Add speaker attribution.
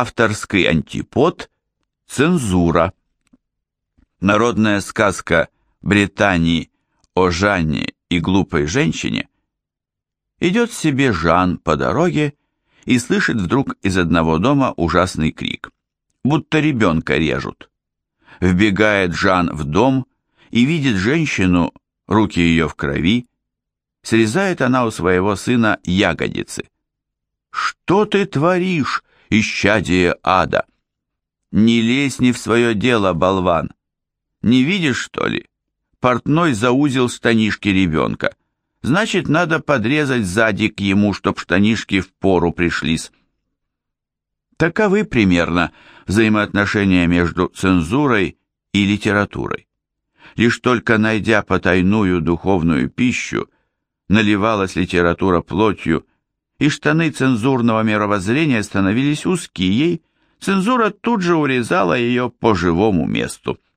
Speaker 1: авторский антипод – цензура. Народная сказка Британии о Жанне и глупой женщине идет себе Жан по дороге и слышит вдруг из одного дома ужасный крик, будто ребенка режут. Вбегает Жан в дом и видит женщину, руки ее в крови, срезает она у своего сына ягодицы. «Что ты творишь, исчадие ада?» «Не лезь не в свое дело, болван! Не видишь, что ли? Портной заузил штанишки ребенка. Значит, надо подрезать сзади к ему, чтоб штанишки в пору пришлись». Таковы примерно взаимоотношения между цензурой и литературой. Лишь только найдя потайную духовную пищу, наливалась литература плотью, и штаны цензурного мировоззрения становились узкие, цензура тут же урезала ее по живому месту –